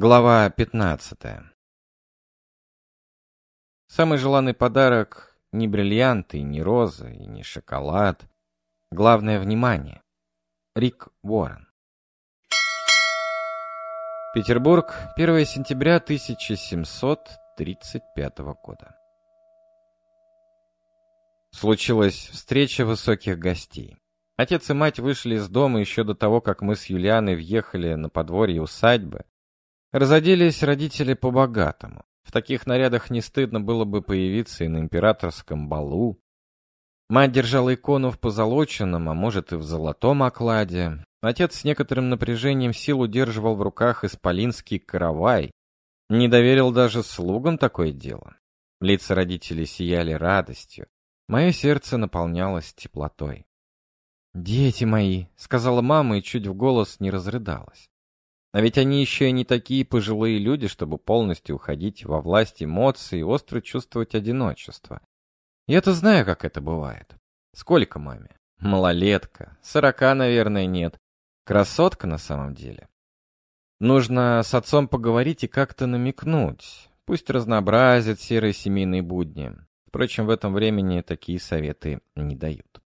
Глава 15 Самый желанный подарок не бриллианты, не розы и не шоколад. Главное — внимание. Рик Уоррен Петербург, 1 сентября 1735 года. Случилась встреча высоких гостей. Отец и мать вышли из дома еще до того, как мы с Юлианой въехали на подворье усадьбы, Разоделись родители по-богатому. В таких нарядах не стыдно было бы появиться и на императорском балу. Мать держала икону в позолоченном, а может и в золотом окладе. Отец с некоторым напряжением сил удерживал в руках исполинский каравай. Не доверил даже слугам такое дело. Лица родителей сияли радостью. Мое сердце наполнялось теплотой. «Дети мои», — сказала мама и чуть в голос не разрыдалась. А ведь они еще и не такие пожилые люди, чтобы полностью уходить во власть эмоций и остро чувствовать одиночество. Я-то знаю, как это бывает. Сколько маме? Малолетка. Сорока, наверное, нет. Красотка на самом деле. Нужно с отцом поговорить и как-то намекнуть. Пусть разнообразит серые семейные будни. Впрочем, в этом времени такие советы не дают.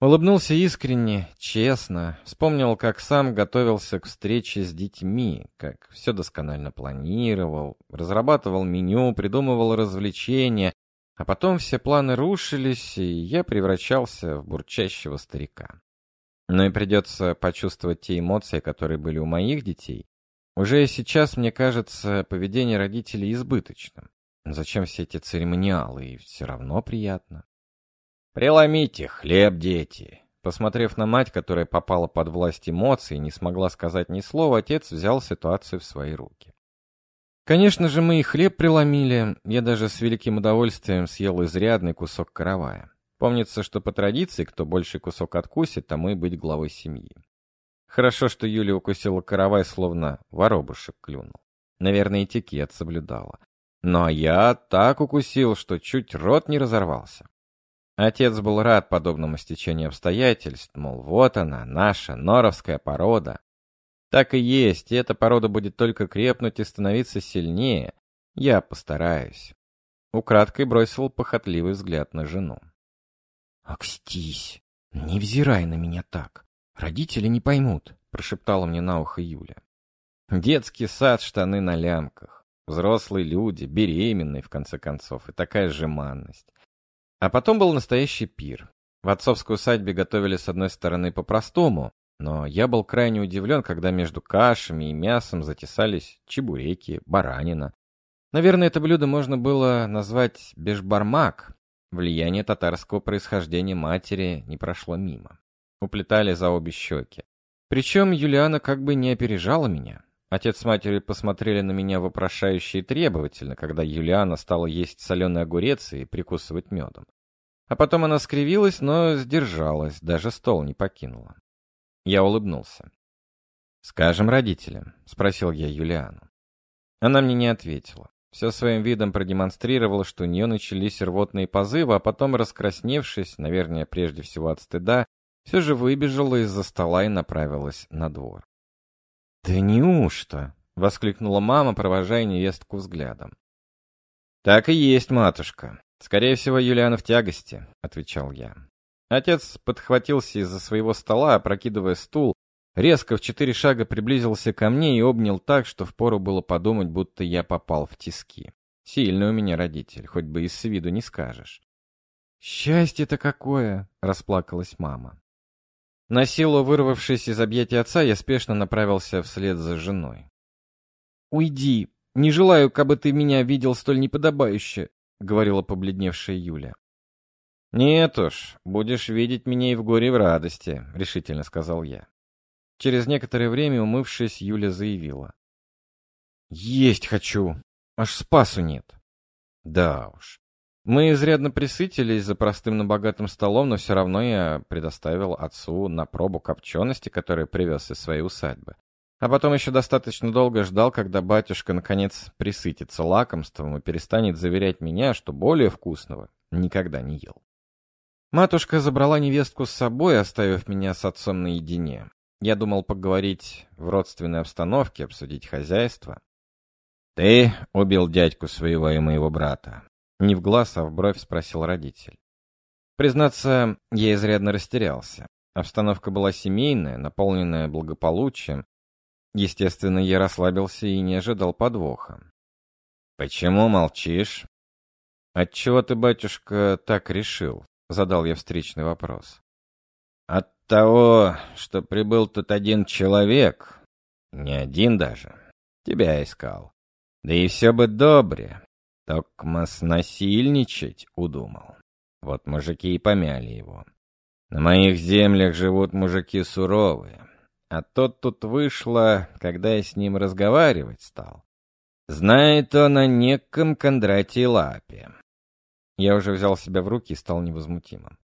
Улыбнулся искренне, честно, вспомнил, как сам готовился к встрече с детьми, как все досконально планировал, разрабатывал меню, придумывал развлечения, а потом все планы рушились, и я превращался в бурчащего старика. Но и придется почувствовать те эмоции, которые были у моих детей. Уже сейчас, мне кажется, поведение родителей избыточным. Зачем все эти церемониалы, и все равно приятно. «Преломите хлеб, дети!» Посмотрев на мать, которая попала под власть эмоций и не смогла сказать ни слова, отец взял ситуацию в свои руки. Конечно же, мы и хлеб преломили, я даже с великим удовольствием съел изрядный кусок каравая. Помнится, что по традиции, кто больше кусок откусит, тому и быть главой семьи. Хорошо, что Юля укусила каравай, словно воробушек клюнул. Наверное, этикет соблюдала. Но я так укусил, что чуть рот не разорвался. Отец был рад подобному стечению обстоятельств, мол, вот она, наша норовская порода. Так и есть, и эта порода будет только крепнуть и становиться сильнее. Я постараюсь. Украдкой бросил похотливый взгляд на жену. «Акстись! Не взирай на меня так! Родители не поймут!» — прошептала мне на ухо Юля. «Детский сад, штаны на лямках. Взрослые люди, беременные, в конце концов, и такая жеманность. А потом был настоящий пир. В отцовской усадьбе готовили с одной стороны по-простому, но я был крайне удивлен, когда между кашами и мясом затесались чебуреки, баранина. Наверное, это блюдо можно было назвать бешбармак. Влияние татарского происхождения матери не прошло мимо. Уплетали за обе щеки. Причем Юлиана как бы не опережала меня. Отец с матерью посмотрели на меня вопрошающе и требовательно, когда Юлиана стала есть соленый огурец и прикусывать медом. А потом она скривилась, но сдержалась, даже стол не покинула. Я улыбнулся. «Скажем родителям», — спросил я Юлиану. Она мне не ответила. Все своим видом продемонстрировала, что у нее начались рвотные позывы, а потом, раскрасневшись, наверное, прежде всего от стыда, все же выбежала из-за стола и направилась на двор. «Да неужто?» — воскликнула мама, провожая невестку взглядом. «Так и есть, матушка. Скорее всего, Юлиана в тягости», — отвечал я. Отец подхватился из-за своего стола, опрокидывая стул, резко в четыре шага приблизился ко мне и обнял так, что впору было подумать, будто я попал в тиски. Сильный у меня родитель, хоть бы и с виду не скажешь. «Счастье-то какое!» — расплакалась мама. На силу вырвавшись из объятий отца, я спешно направился вслед за женой. «Уйди! Не желаю, кабы ты меня видел столь неподобающе!» — говорила побледневшая Юля. «Нет уж, будешь видеть меня и в горе, и в радости», — решительно сказал я. Через некоторое время, умывшись, Юля заявила. «Есть хочу! Аж спасу нет!» «Да уж, мы изрядно присытились за простым, но богатым столом, но все равно я предоставил отцу на пробу копчености, которую привез из своей усадьбы. А потом еще достаточно долго ждал, когда батюшка наконец присытится лакомством и перестанет заверять меня, что более вкусного никогда не ел. Матушка забрала невестку с собой, оставив меня с отцом наедине. Я думал поговорить в родственной обстановке, обсудить хозяйство. «Ты убил дядьку своего и моего брата?» Не в глаз, а в бровь спросил родитель. Признаться, я изрядно растерялся. Обстановка была семейная, наполненная благополучием. Естественно, я расслабился и не ожидал подвоха. «Почему молчишь?» «Отчего ты, батюшка, так решил?» — задал я встречный вопрос. «От того, что прибыл тут один человек, не один даже, тебя искал. Да и все бы добре, только снасильничать удумал. Вот мужики и помяли его. На моих землях живут мужики суровые. А тот тут вышло, когда я с ним разговаривать стал. Знает он о неком Кондратии Лапе. Я уже взял себя в руки и стал невозмутимым.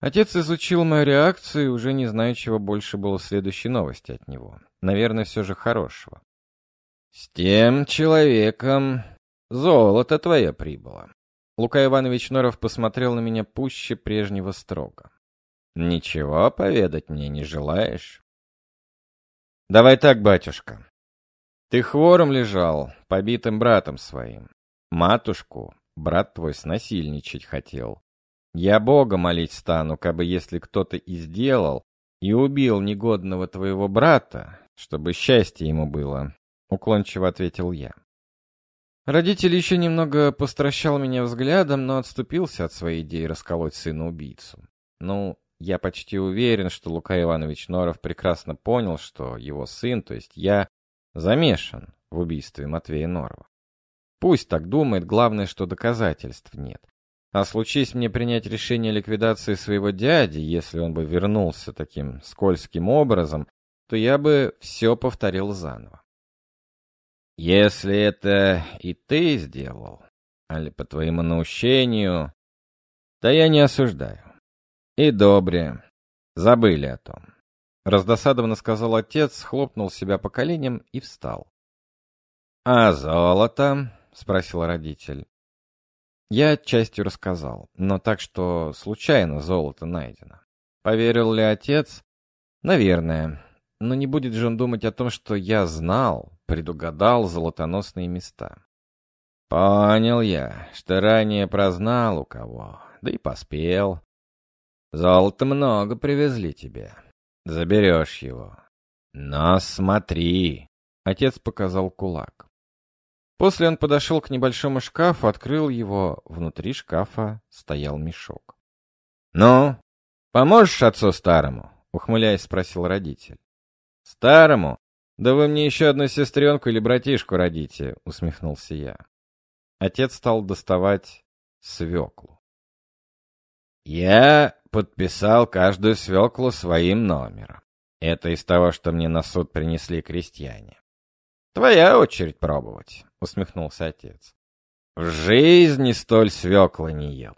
Отец изучил мою реакцию и уже не знаю, чего больше было в следующей новости от него. Наверное, все же хорошего. «С тем человеком золото твое прибыло». Лука Иванович Норов посмотрел на меня пуще прежнего строго. «Ничего поведать мне не желаешь?» «Давай так, батюшка. Ты хвором лежал, побитым братом своим. Матушку брат твой снасильничать хотел. Я Бога молить стану, кабы если кто-то и сделал, и убил негодного твоего брата, чтобы счастье ему было, — уклончиво ответил я. Родитель еще немного постращал меня взглядом, но отступился от своей идеи расколоть сына-убийцу. Ну, я почти уверен, что Лука Иванович Норов прекрасно понял, что его сын, то есть я, замешан в убийстве Матвея Норова. Пусть так думает, главное, что доказательств нет. А случись мне принять решение ликвидации своего дяди, если он бы вернулся таким скользким образом, то я бы все повторил заново. Если это и ты сделал, али по твоему наущению, то я не осуждаю. И добре. Забыли о том. Раздосадованно сказал отец, хлопнул себя по коленям и встал. «А золото?» — спросил родитель. Я частью рассказал, но так, что случайно золото найдено. Поверил ли отец? Наверное. Но не будет же он думать о том, что я знал, предугадал золотоносные места. Понял я, что ранее прознал у кого, да и поспел. Золота много привезли тебе. Заберешь его. Но смотри. Отец показал кулак. После он подошел к небольшому шкафу, открыл его. Внутри шкафа стоял мешок. «Ну, поможешь отцу старому?» — ухмыляясь, спросил родитель. «Старому? Да вы мне еще одну сестренку или братишку родите», — усмехнулся я. Отец стал доставать свеклу. «Я подписал каждую свеклу своим номером. Это из того, что мне на суд принесли крестьяне. Твоя очередь пробовать», — усмехнулся отец. «В жизни столь свеклы не ел.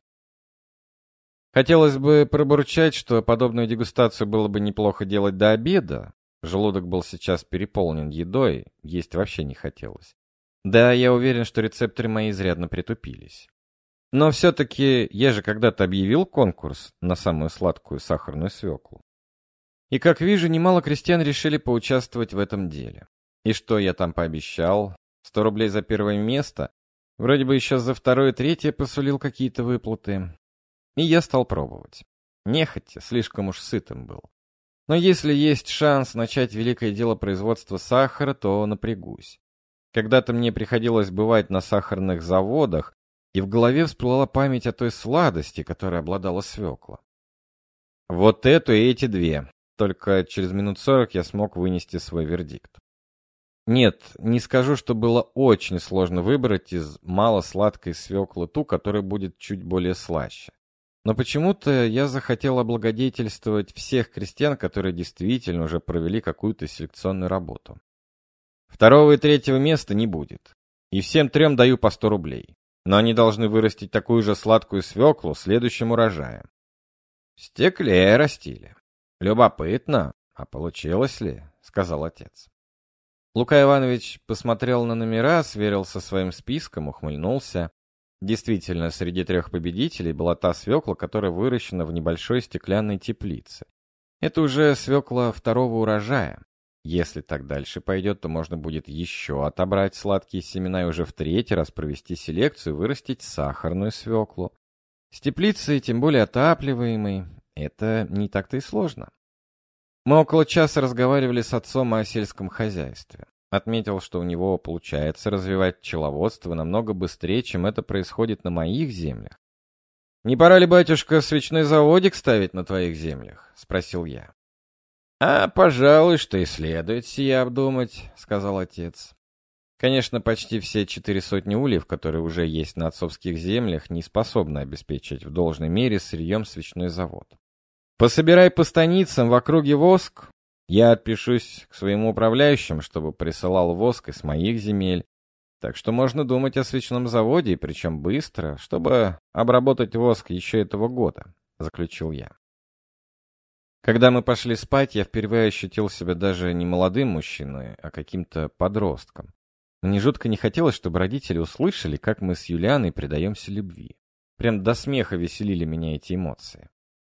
Хотелось бы пробурчать, что подобную дегустацию было бы неплохо делать до обеда, Желудок был сейчас переполнен едой, есть вообще не хотелось. Да, я уверен, что рецепторы мои изрядно притупились. Но все-таки я же когда-то объявил конкурс на самую сладкую сахарную свеклу. И, как вижу, немало крестьян решили поучаствовать в этом деле. И что я там пообещал? Сто рублей за первое место? Вроде бы еще за второе и третье посулил какие-то выплаты. И я стал пробовать. Нехотя, слишком уж сытым был. Но если есть шанс начать великое дело производства сахара, то напрягусь. Когда-то мне приходилось бывать на сахарных заводах, и в голове всплыла память о той сладости, которой обладала свекла. Вот эту и эти две. Только через минут сорок я смог вынести свой вердикт. Нет, не скажу, что было очень сложно выбрать из мало сладкой свеклы ту, которая будет чуть более слаще. Но почему-то я захотел облагодетельствовать всех крестьян, которые действительно уже провели какую-то селекционную работу. Второго и третьего места не будет. И всем трем даю по 100 рублей. Но они должны вырастить такую же сладкую свеклу следующим урожаем. В стекле растили. Любопытно, а получилось ли? Сказал отец. Лука Иванович посмотрел на номера, сверил со своим списком, ухмыльнулся. Действительно, среди трех победителей была та свекла, которая выращена в небольшой стеклянной теплице. Это уже свекла второго урожая. Если так дальше пойдет, то можно будет еще отобрать сладкие семена и уже в третий раз провести селекцию и вырастить сахарную свеклу. С теплицей, тем более отапливаемой, это не так-то и сложно. Мы около часа разговаривали с отцом о сельском хозяйстве. Отметил, что у него получается развивать пчеловодство намного быстрее, чем это происходит на моих землях. «Не пора ли, батюшка, свечной заводик ставить на твоих землях?» — спросил я. «А, пожалуй, что и следует сия обдумать», — сказал отец. Конечно, почти все четыре сотни ульев, которые уже есть на отцовских землях, не способны обеспечить в должной мере сырьем свечной завод. Пособирай по станицам в округе воск, я отпишусь к своему управляющим, чтобы присылал воск из моих земель. Так что можно думать о свечном заводе, причем быстро, чтобы обработать воск еще этого года, заключил я. Когда мы пошли спать, я впервые ощутил себя даже не молодым мужчиной, а каким-то подростком. Мне жутко не хотелось, чтобы родители услышали, как мы с Юлианой предаемся любви. Прям до смеха веселили меня эти эмоции.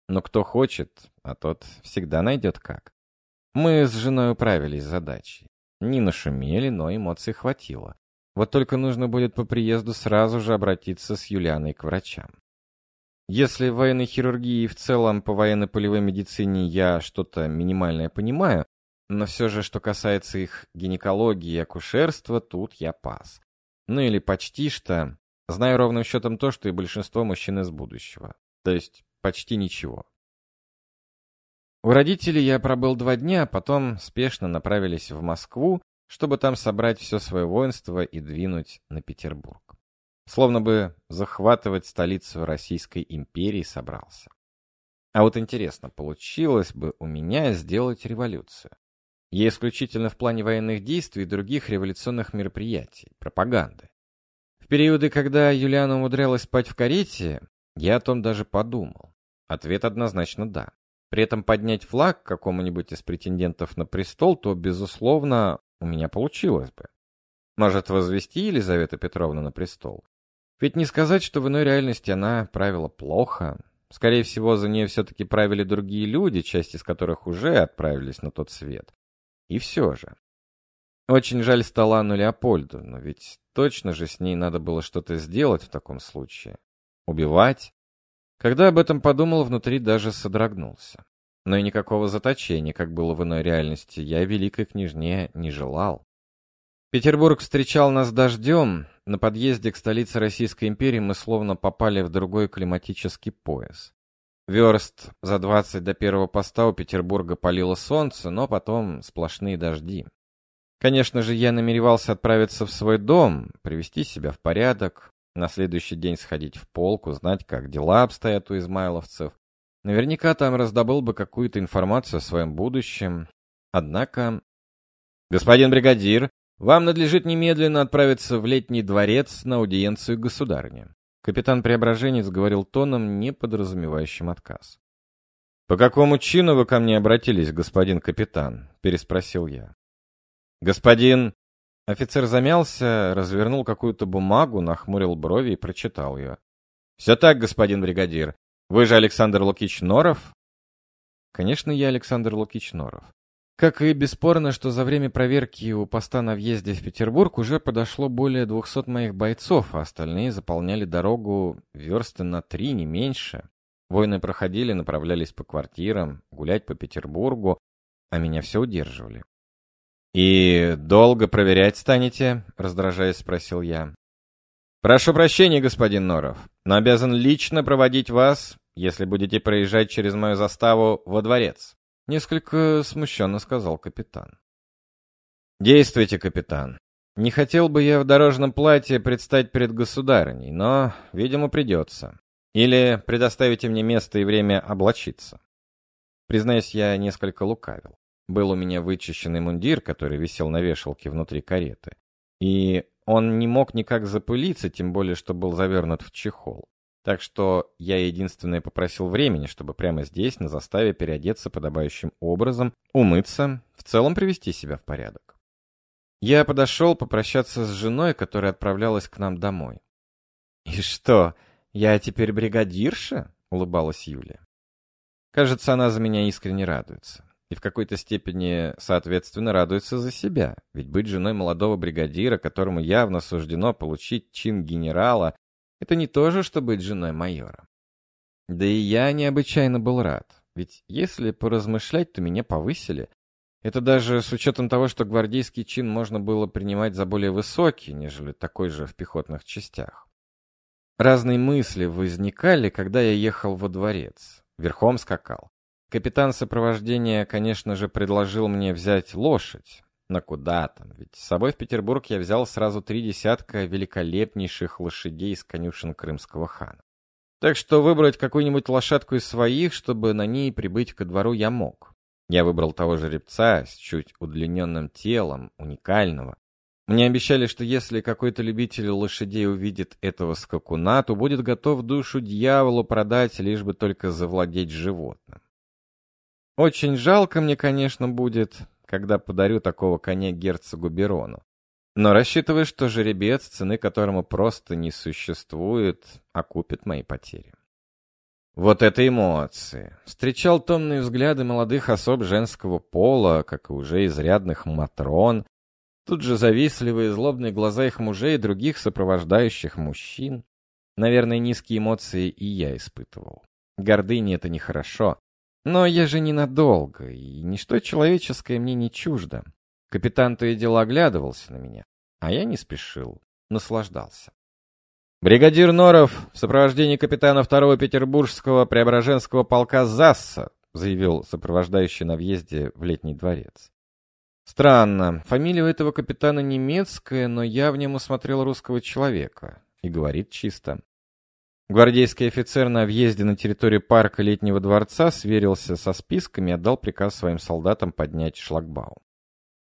Но кто хочет, а тот всегда найдет как. Мы с женой управились с задачей. Не нашумели, но эмоций хватило. Вот только нужно будет по приезду сразу же обратиться с Юлианой к врачам. Если в военной хирургии и в целом по военно-полевой медицине я что-то минимальное понимаю, но все же, что касается их гинекологии и акушерства, тут я пас. Ну или почти что. Знаю ровным счетом то, что и большинство мужчин из будущего. То есть почти ничего. У родителей я пробыл два дня, а потом спешно направились в Москву, чтобы там собрать все свое воинство и двинуть на Петербург. Словно бы захватывать столицу Российской империи собрался. А вот интересно, получилось бы у меня сделать революцию? Я исключительно в плане военных действий и других революционных мероприятий, пропаганды. В периоды, когда Юлиана умудрялась спать в карете, я о том даже подумал. Ответ однозначно «да». При этом поднять флаг какому-нибудь из претендентов на престол, то, безусловно, у меня получилось бы. Может, возвести Елизавету Петровну на престол? Ведь не сказать, что в иной реальности она правила плохо. Скорее всего, за нее все-таки правили другие люди, часть из которых уже отправились на тот свет. И все же. Очень жаль стало Анну Леопольду, но ведь точно же с ней надо было что-то сделать в таком случае. Убивать? Когда об этом подумал, внутри даже содрогнулся. Но и никакого заточения, как было в иной реальности, я великой княжне не желал. Петербург встречал нас дождем. На подъезде к столице Российской империи мы словно попали в другой климатический пояс. Верст за 20 до первого поста у Петербурга палило солнце, но потом сплошные дожди. Конечно же, я намеревался отправиться в свой дом, привести себя в порядок, на следующий день сходить в полк, узнать, как дела обстоят у измайловцев. Наверняка там раздобыл бы какую-то информацию о своем будущем. Однако... «Господин бригадир, вам надлежит немедленно отправиться в летний дворец на аудиенцию государыни. Капитан Преображенец говорил тоном, не подразумевающим отказ. «По какому чину вы ко мне обратились, господин капитан?» — переспросил я. «Господин...» Офицер замялся, развернул какую-то бумагу, нахмурил брови и прочитал ее. «Все так, господин бригадир. Вы же Александр Лукич Норов?» «Конечно, я Александр Лукич Норов. Как и бесспорно, что за время проверки у поста на въезде в Петербург уже подошло более 200 моих бойцов, а остальные заполняли дорогу версты на три, не меньше. Воины проходили, направлялись по квартирам, гулять по Петербургу, а меня все удерживали. «И долго проверять станете?» — раздражаясь, спросил я. «Прошу прощения, господин Норов, но обязан лично проводить вас, если будете проезжать через мою заставу, во дворец». Несколько смущенно сказал капитан. «Действуйте, капитан. Не хотел бы я в дорожном платье предстать перед государыней, но, видимо, придется. Или предоставите мне место и время облачиться». Признаюсь, я несколько лукавил. Был у меня вычищенный мундир, который висел на вешалке внутри кареты. И он не мог никак запылиться, тем более, что был завернут в чехол. Так что я единственное попросил времени, чтобы прямо здесь, на заставе, переодеться подобающим образом, умыться, в целом привести себя в порядок. Я подошел попрощаться с женой, которая отправлялась к нам домой. «И что, я теперь бригадирша?» — улыбалась Юля. Кажется, она за меня искренне радуется. И в какой-то степени, соответственно, радуется за себя. Ведь быть женой молодого бригадира, которому явно суждено получить чин генерала, это не то же, что быть женой майора. Да и я необычайно был рад. Ведь если поразмышлять, то меня повысили. Это даже с учетом того, что гвардейский чин можно было принимать за более высокий, нежели такой же в пехотных частях. Разные мысли возникали, когда я ехал во дворец. Верхом скакал. Капитан сопровождения, конечно же, предложил мне взять лошадь. Но куда там? Ведь с собой в Петербург я взял сразу три десятка великолепнейших лошадей из конюшен крымского хана. Так что выбрать какую-нибудь лошадку из своих, чтобы на ней прибыть ко двору, я мог. Я выбрал того жеребца с чуть удлиненным телом, уникального. Мне обещали, что если какой-то любитель лошадей увидит этого скакуна, то будет готов душу дьяволу продать, лишь бы только завладеть животным. Очень жалко мне, конечно, будет, когда подарю такого коня герцогу Берону. Но рассчитываю, что жеребец, цены которому просто не существует, окупит мои потери. Вот это эмоции. Встречал томные взгляды молодых особ женского пола, как и уже изрядных матрон. Тут же завистливые злобные глаза их мужей и других сопровождающих мужчин. Наверное, низкие эмоции и я испытывал. Гордыня — это нехорошо. Но я же ненадолго, и ничто человеческое мне не чуждо. Капитан то и дело оглядывался на меня, а я не спешил, наслаждался. Бригадир Норов в сопровождении капитана второго петербургского преображенского полка ЗАССа, заявил сопровождающий на въезде в летний дворец. Странно, фамилия у этого капитана немецкая, но я в нем усмотрел русского человека. И говорит чисто. Гвардейский офицер на въезде на территорию парка летнего дворца сверился со списками и отдал приказ своим солдатам поднять шлагбаум.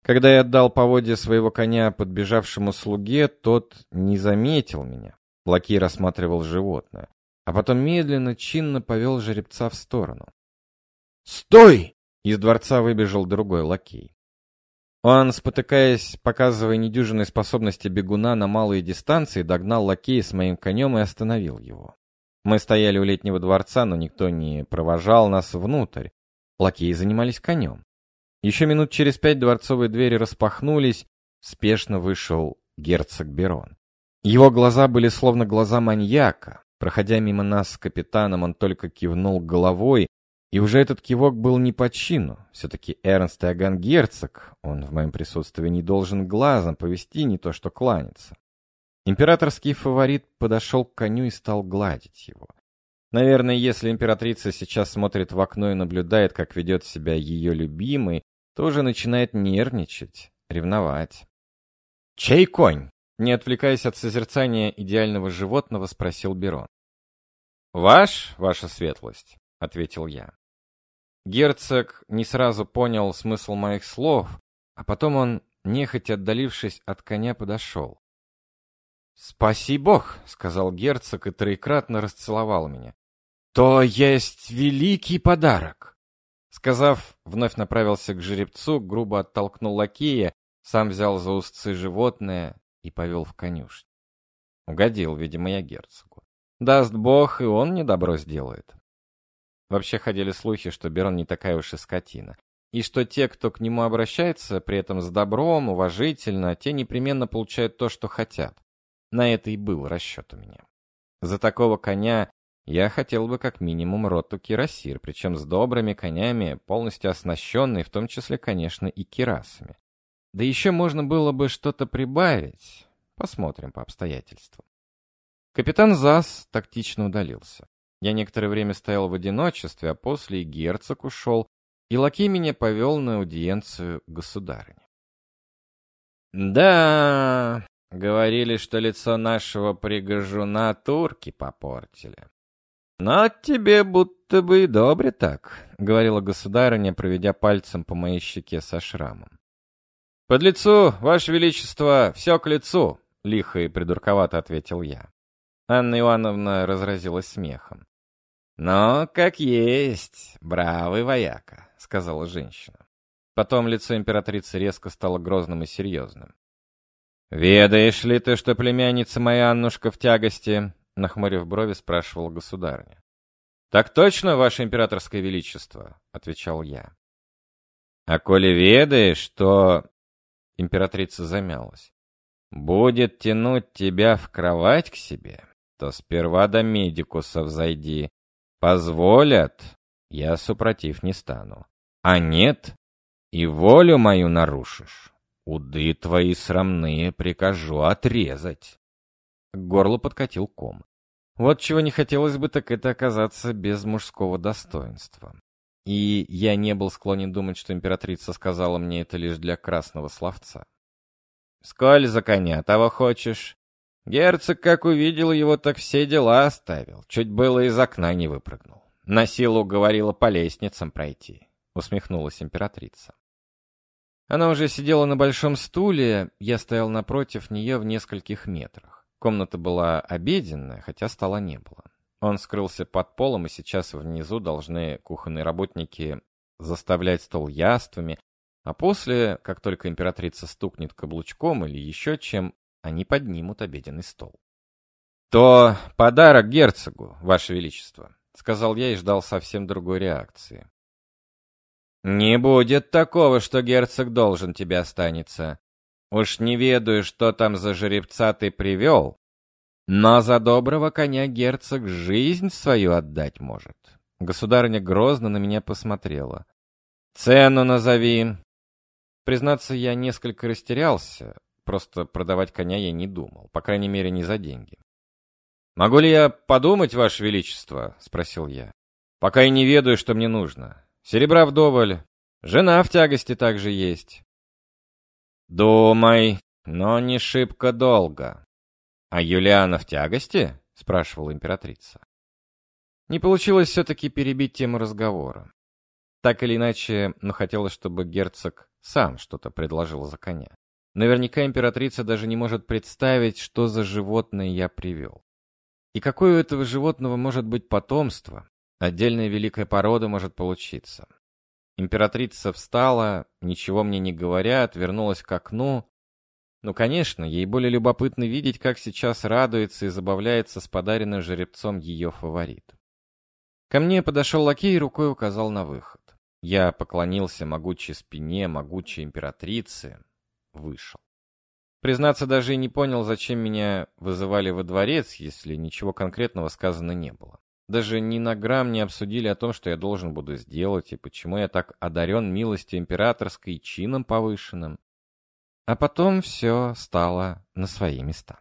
Когда я отдал поводья своего коня подбежавшему слуге, тот не заметил меня. Лакей рассматривал животное, а потом медленно, чинно повел жеребца в сторону. «Стой!» — из дворца выбежал другой лакей. Он, спотыкаясь, показывая недюжинные способности бегуна на малые дистанции, догнал лакея с моим конем и остановил его. Мы стояли у летнего дворца, но никто не провожал нас внутрь. Лакеи занимались конем. Еще минут через пять дворцовые двери распахнулись, спешно вышел герцог Берон. Его глаза были словно глаза маньяка. Проходя мимо нас с капитаном, он только кивнул головой, и уже этот кивок был не по чину. Все-таки Эрнст Иоганн герцог, он в моем присутствии не должен глазом повести, не то что кланяться. Императорский фаворит подошел к коню и стал гладить его. Наверное, если императрица сейчас смотрит в окно и наблюдает, как ведет себя ее любимый, тоже начинает нервничать, ревновать. «Чей конь?» Не отвлекаясь от созерцания идеального животного, спросил Берон. «Ваш, ваша светлость», — ответил я. Герцог не сразу понял смысл моих слов, а потом он, нехотя отдалившись от коня, подошел. «Спаси Бог», — сказал герцог и троекратно расцеловал меня. «То есть великий подарок!» Сказав, вновь направился к жеребцу, грубо оттолкнул лакея, сам взял за узцы животное и повел в конюшню. Угодил, видимо, я герцогу. Даст бог, и он недобро сделает. Вообще ходили слухи, что Берон не такая уж и скотина. И что те, кто к нему обращается, при этом с добром, уважительно, те непременно получают то, что хотят. На это и был расчет у меня. За такого коня я хотел бы как минимум роту кирасир, причем с добрыми конями, полностью оснащенной, в том числе, конечно, и кирасами. Да еще можно было бы что-то прибавить. Посмотрим по обстоятельствам. Капитан ЗАС тактично удалился. Я некоторое время стоял в одиночестве, а после и герцог ушел, и лакей меня повел на аудиенцию государыни. «Да, говорили, что лицо нашего пригожуна турки попортили. «Но тебе будто бы и добре так», — говорила государыня, проведя пальцем по моей щеке со шрамом. «Под лицу, Ваше Величество, все к лицу», — лихо и придурковато ответил я. Анна Ивановна разразилась смехом. «Но как есть, бравый вояка», — сказала женщина. Потом лицо императрицы резко стало грозным и серьезным. «Ведаешь ли ты, что племянница моя Аннушка в тягости?» Нахмурив брови, спрашивал государыня. «Так точно, ваше императорское величество», — отвечал я. «А коли ведаешь, то...» Императрица замялась. «Будет тянуть тебя в кровать к себе, то сперва до медикуса взойди. Позволят, я супротив не стану. А нет, и волю мою нарушишь. Уды твои срамные прикажу отрезать». К горлу подкатил ком. Вот чего не хотелось бы, так это оказаться без мужского достоинства. И я не был склонен думать, что императрица сказала мне это лишь для красного словца. «Сколь за коня того хочешь?» Герцог, как увидел его, так все дела оставил. Чуть было из окна не выпрыгнул. На силу говорила по лестницам пройти. Усмехнулась императрица. Она уже сидела на большом стуле, я стоял напротив нее в нескольких метрах. Комната была обеденная, хотя стола не было. Он скрылся под полом, и сейчас внизу должны кухонные работники заставлять стол яствами, а после, как только императрица стукнет каблучком или еще чем, они поднимут обеденный стол. «То подарок герцогу, ваше величество», — сказал я и ждал совсем другой реакции. «Не будет такого, что герцог должен тебе останется. Уж не ведаю, что там за жеребца ты привел, но за доброго коня герцог жизнь свою отдать может». Государыня грозно на меня посмотрела. «Цену назови!» Признаться, я несколько растерялся. Просто продавать коня я не думал, по крайней мере, не за деньги. «Могу ли я подумать, Ваше Величество?» — спросил я. «Пока и не ведаю, что мне нужно. Серебра вдоволь. Жена в тягости также есть». «Думай, но не шибко долго». «А Юлиана в тягости?» — спрашивала императрица. Не получилось все-таки перебить тему разговора. Так или иначе, но хотелось, чтобы герцог сам что-то предложил за коня. Наверняка императрица даже не может представить, что за животное я привел. И какое у этого животного может быть потомство? Отдельная великая порода может получиться. Императрица встала, ничего мне не говоря, отвернулась к окну. Ну, конечно, ей более любопытно видеть, как сейчас радуется и забавляется с подаренным жеребцом ее фаворит. Ко мне подошел лакей и рукой указал на выход. Я поклонился могучей спине могучей императрицы, вышел. Признаться, даже и не понял, зачем меня вызывали во дворец, если ничего конкретного сказано не было. Даже ни на грамм не обсудили о том, что я должен буду сделать, и почему я так одарен милостью императорской и чином повышенным. А потом все стало на свои места.